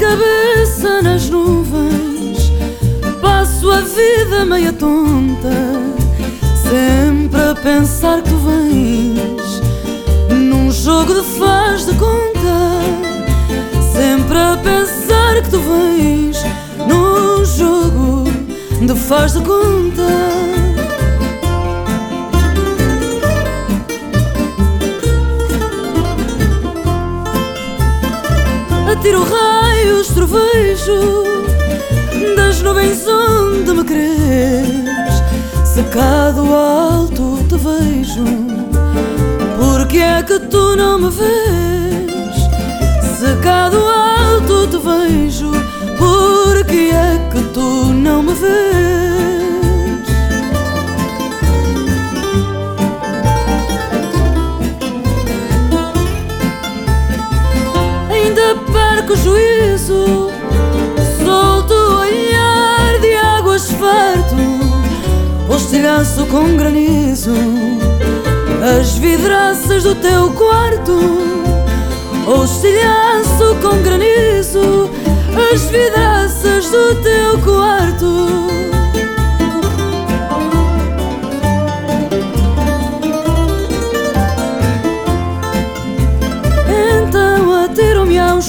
cabeça nas nuvens, passo a vida meia tonta, sempre a pensar que tu vens. Num jogo de faz de conta, sempre a pensar que tu vens. Num jogo de faz de conta. Tiro raios, trovejo Das nuvens onde me queres Secado alto te vejo. Porque é que tu não me vês? Secado alto te vejo. Porque é que tu não me vês juízo Solto o olhar de águas farto O estilhaço com granizo As vidraças do teu quarto O estilhaço com granizo As vidraças do teu quarto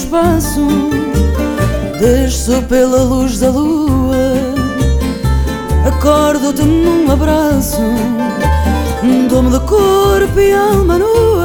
espaço Desço pela luz da lua Acordo-te num abraço Dou-me de corpo e alma nua